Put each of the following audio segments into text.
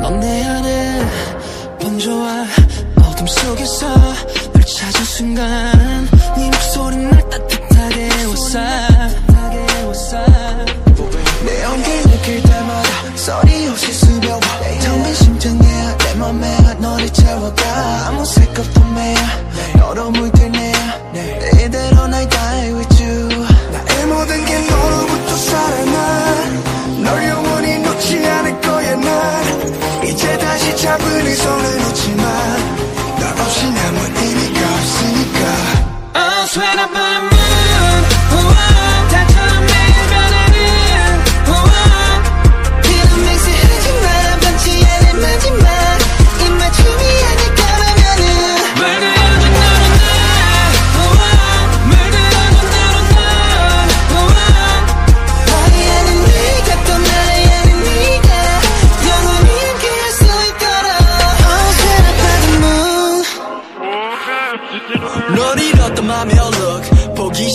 넌내 안에 번져와 어둠 속에서 널 찾은 순간 네 목소리 날 따뜻하게 웃어. 너를 채워가 아무 생각도 매야. 너로 물고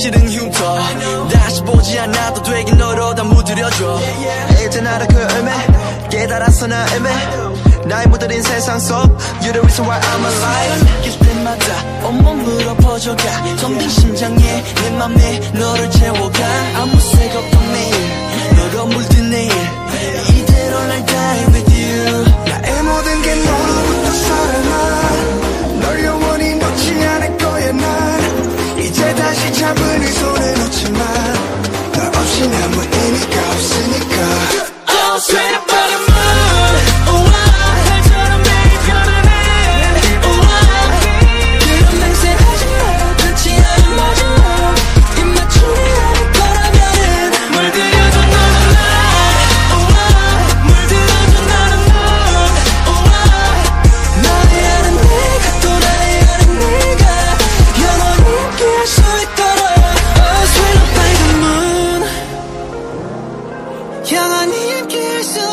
싫은 흉터. 다시 보지 않아도 되긴 너로 다 무드려줘. 이젠 알아 그 의미 깨달았어 나 의미 나의 무드린 세상 속 You're the reason why I'm alive. 느낄 때마다 온몸으로 퍼져가. 덤빈 심장에 내 맘에 너를 채워가. 아무 색 없던 너로 물든 내일. pursue